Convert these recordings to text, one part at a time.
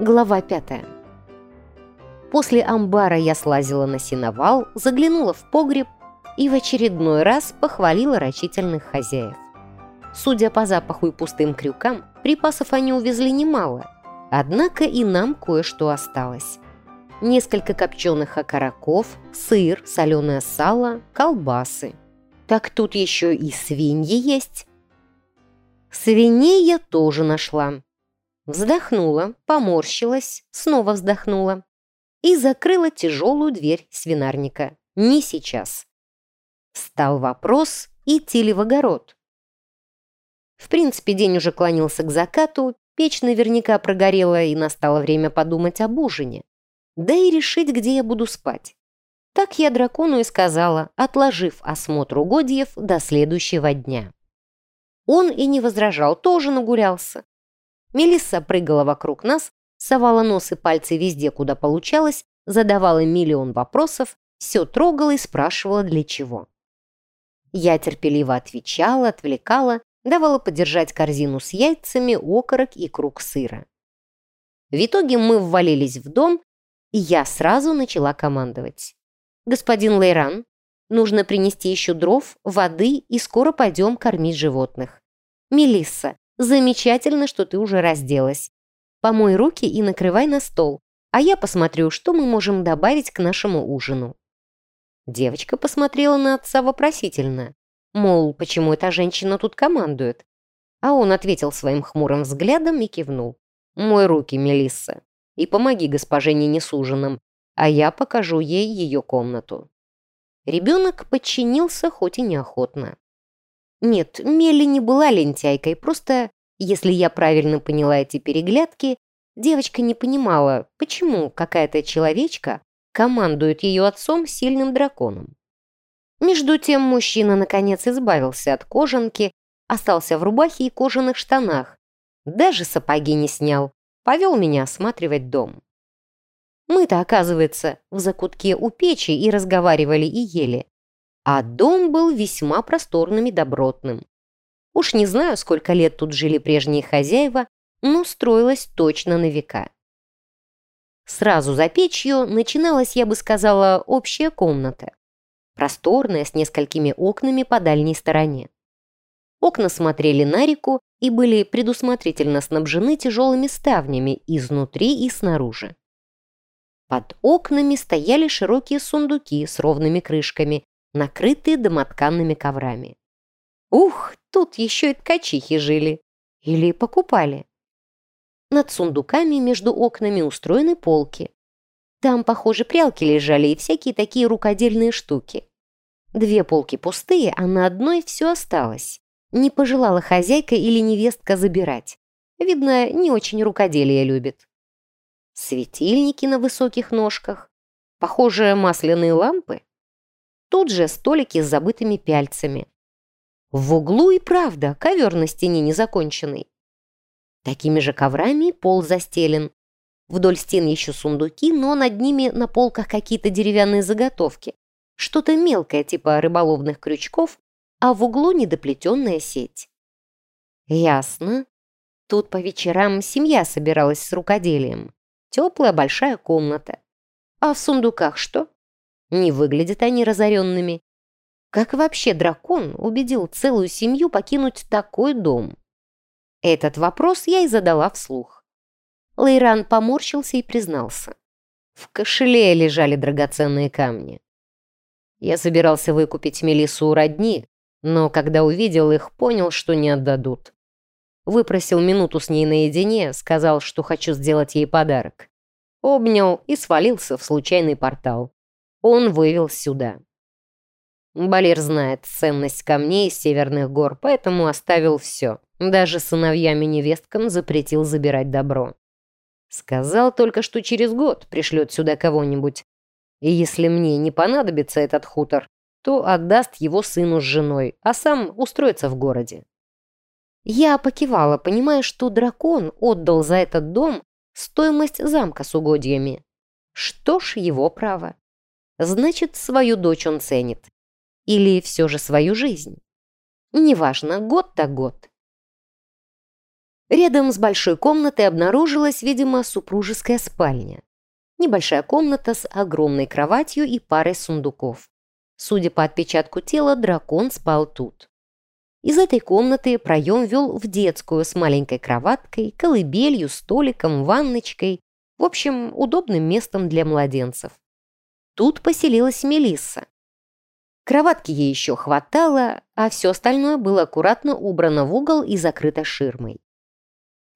Глава пятая. После амбара я слазила на сеновал, заглянула в погреб и в очередной раз похвалила рачительных хозяев. Судя по запаху и пустым крюкам, припасов они увезли немало, однако и нам кое-что осталось. Несколько копченых окороков, сыр, соленое сало, колбасы. Так тут еще и свиньи есть. Свиней я тоже нашла. Вздохнула, поморщилась, снова вздохнула и закрыла тяжелую дверь свинарника. Не сейчас. Стал вопрос, идти ли в огород. В принципе, день уже клонился к закату, печь наверняка прогорела, и настало время подумать об ужине. Да и решить, где я буду спать. Так я дракону и сказала, отложив осмотр угодьев до следующего дня. Он и не возражал, тоже нагулялся. Мелисса прыгала вокруг нас, совала нос и пальцы везде, куда получалось, задавала миллион вопросов, все трогала и спрашивала, для чего. Я терпеливо отвечала, отвлекала, давала подержать корзину с яйцами, окорок и круг сыра. В итоге мы ввалились в дом, и я сразу начала командовать. «Господин Лейран, нужно принести еще дров, воды, и скоро пойдем кормить животных. Мелисса, замечательно, что ты уже разделась. Помой руки и накрывай на стол, а я посмотрю, что мы можем добавить к нашему ужину». Девочка посмотрела на отца вопросительно. Мол, почему эта женщина тут командует? А он ответил своим хмурым взглядом и кивнул. «Мой руки, Мелисса, и помоги госпоже Нине с ужином, а я покажу ей ее комнату». Ребенок подчинился, хоть и неохотно. Нет, Мелли не была лентяйкой, просто, если я правильно поняла эти переглядки, девочка не понимала, почему какая-то человечка командует ее отцом сильным драконом. Между тем мужчина наконец избавился от кожанки, остался в рубахе и кожаных штанах, даже сапоги не снял, повел меня осматривать дом. Мы-то, оказывается, в закутке у печи и разговаривали и ели, а дом был весьма просторным и добротным. Уж не знаю, сколько лет тут жили прежние хозяева, но строилось точно на века. Сразу за печью начиналась, я бы сказала, общая комната. Просторная, с несколькими окнами по дальней стороне. Окна смотрели на реку и были предусмотрительно снабжены тяжелыми ставнями изнутри и снаружи. Под окнами стояли широкие сундуки с ровными крышками, накрытые домотканными коврами. Ух, тут еще и ткачихи жили. Или покупали. Над сундуками между окнами устроены полки. Там, похоже, прялки лежали и всякие такие рукодельные штуки. Две полки пустые, а на одной все осталось. Не пожелала хозяйка или невестка забирать. Видно, не очень рукоделие любит. Светильники на высоких ножках. Похоже, масляные лампы. Тут же столики с забытыми пяльцами. В углу и правда ковер на стене незаконченный. Такими же коврами пол застелен. Вдоль стен еще сундуки, но над ними на полках какие-то деревянные заготовки. Что-то мелкое, типа рыболовных крючков, а в углу недоплетенная сеть. Ясно. Тут по вечерам семья собиралась с рукоделием. Теплая большая комната. А в сундуках что? Не выглядят они разоренными. Как вообще дракон убедил целую семью покинуть такой дом? Этот вопрос я и задала вслух. Лейран поморщился и признался. В кошеле лежали драгоценные камни. Я собирался выкупить Мелиссу у родни, но когда увидел их, понял, что не отдадут. Выпросил минуту с ней наедине, сказал, что хочу сделать ей подарок. Обнял и свалился в случайный портал. Он вывел сюда. Балер знает ценность камней северных гор, поэтому оставил все. Даже сыновьям и невесткам запретил забирать добро. Сказал только, что через год пришлет сюда кого-нибудь. И если мне не понадобится этот хутор, то отдаст его сыну с женой, а сам устроится в городе. Я покивала, понимая, что дракон отдал за этот дом стоимость замка с угодьями. Что ж, его право. Значит, свою дочь он ценит. Или все же свою жизнь. Неважно, год так год. Рядом с большой комнатой обнаружилась, видимо, супружеская спальня. Небольшая комната с огромной кроватью и парой сундуков. Судя по отпечатку тела, дракон спал тут. Из этой комнаты проем вел в детскую с маленькой кроваткой, колыбелью, столиком, ванночкой, в общем, удобным местом для младенцев. Тут поселилась Мелисса. Кроватки ей еще хватало, а все остальное было аккуратно убрано в угол и закрыто ширмой.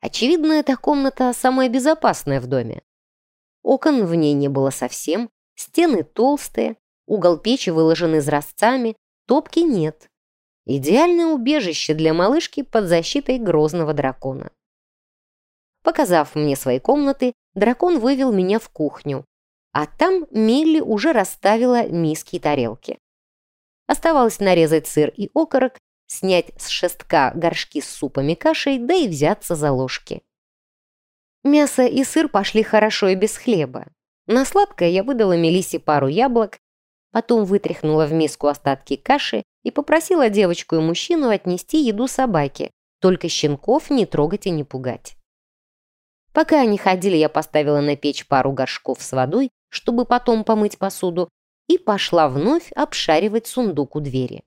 Очевидно, эта комната самая безопасная в доме. Окон в ней не было совсем, стены толстые, угол печи выложен изразцами, топки нет. Идеальное убежище для малышки под защитой грозного дракона. Показав мне свои комнаты, дракон вывел меня в кухню, а там Милли уже расставила миски и тарелки. Оставалось нарезать сыр и окорок снять с шестка горшки с супом и кашей, да и взяться за ложки. Мясо и сыр пошли хорошо и без хлеба. На сладкое я выдала Мелисе пару яблок, потом вытряхнула в миску остатки каши и попросила девочку и мужчину отнести еду собаке, только щенков не трогать и не пугать. Пока они ходили, я поставила на печь пару горшков с водой, чтобы потом помыть посуду, и пошла вновь обшаривать сундук у двери.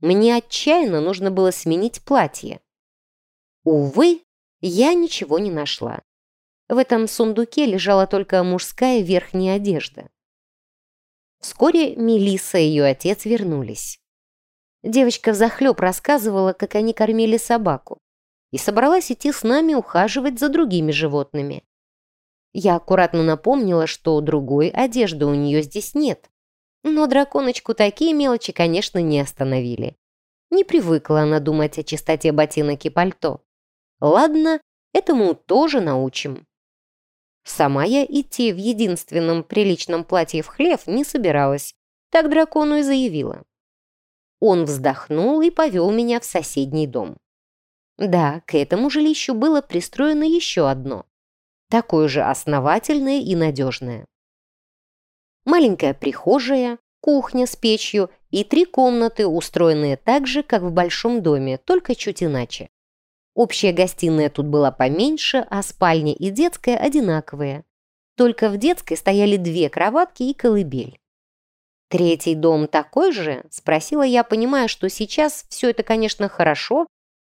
Мне отчаянно нужно было сменить платье. Увы, я ничего не нашла. В этом сундуке лежала только мужская верхняя одежда. Вскоре Мелисса и ее отец вернулись. Девочка взахлеб рассказывала, как они кормили собаку, и собралась идти с нами ухаживать за другими животными. Я аккуратно напомнила, что другой одежды у нее здесь нет, но драконочку такие мелочи, конечно, не остановили. Не привыкла она думать о чистоте ботинок и пальто. Ладно, этому тоже научим. Сама я идти в единственном приличном платье в хлев не собиралась, так дракону и заявила. Он вздохнул и повел меня в соседний дом. Да, к этому жилищу было пристроено еще одно, такое же основательное и надежное маленькая прихожая, кухня с печью и три комнаты, устроенные так же, как в большом доме, только чуть иначе. Общая гостиная тут была поменьше, а спальня и детская одинаковые. Только в детской стояли две кроватки и колыбель. «Третий дом такой же?» – спросила я, понимая, что сейчас все это, конечно, хорошо,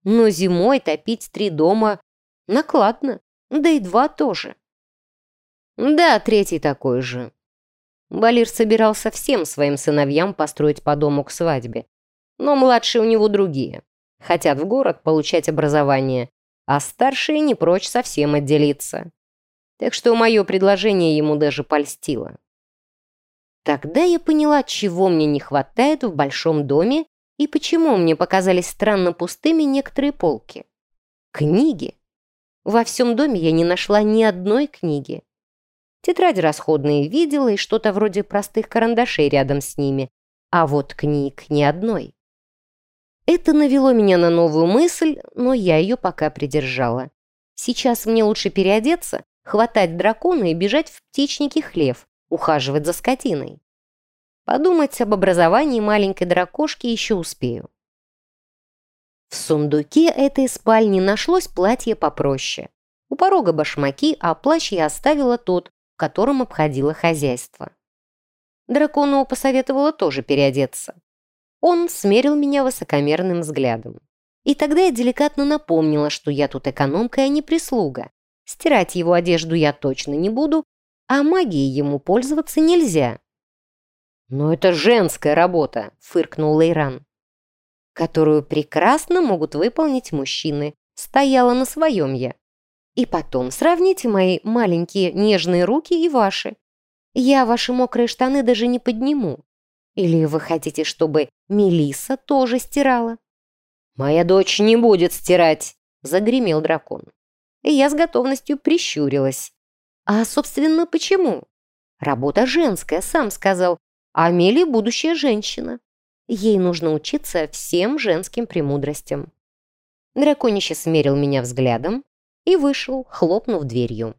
но зимой топить три дома накладно, да и два тоже. «Да, третий такой же», Балир собирался всем своим сыновьям построить по дому к свадьбе. Но младшие у него другие. Хотят в город получать образование, а старшие не прочь совсем отделиться. Так что мое предложение ему даже польстило. Тогда я поняла, чего мне не хватает в большом доме и почему мне показались странно пустыми некоторые полки. Книги. Во всем доме я не нашла ни одной книги. Тетради расходные видела и что-то вроде простых карандашей рядом с ними, а вот книг ни одной. Это навело меня на новую мысль, но я ее пока придержала. Сейчас мне лучше переодеться, хватать дракона и бежать в птичники хлев, ухаживать за скотиной. Подумать об образовании маленькой дракошки еще успею. В сундуке этой спальни нашлось платье попроще. У порога башмаки, а плащ я оставила тот, котором обходила хозяйство. Дракону посоветовала тоже переодеться. Он смерил меня высокомерным взглядом. И тогда я деликатно напомнила, что я тут экономка, а не прислуга. Стирать его одежду я точно не буду, а магией ему пользоваться нельзя. «Но это женская работа», — фыркнул Лейран. «Которую прекрасно могут выполнить мужчины», — стояла на своем я. И потом сравните мои маленькие нежные руки и ваши. Я ваши мокрые штаны даже не подниму. Или вы хотите, чтобы Мелиса тоже стирала? Моя дочь не будет стирать, загремел дракон. И я с готовностью прищурилась. А, собственно, почему? Работа женская, сам сказал. А Амелия будущая женщина. Ей нужно учиться всем женским премудростям. Драконище смерил меня взглядом, и вышел, хлопнув дверью.